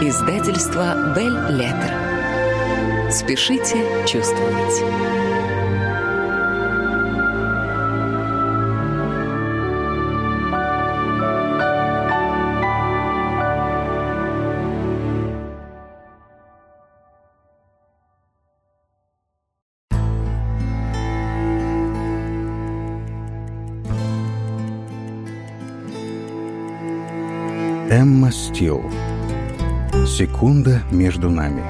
Издательство «Бель Леттер». Спешите чувствовать. Эмма Стил. Секунда между нами.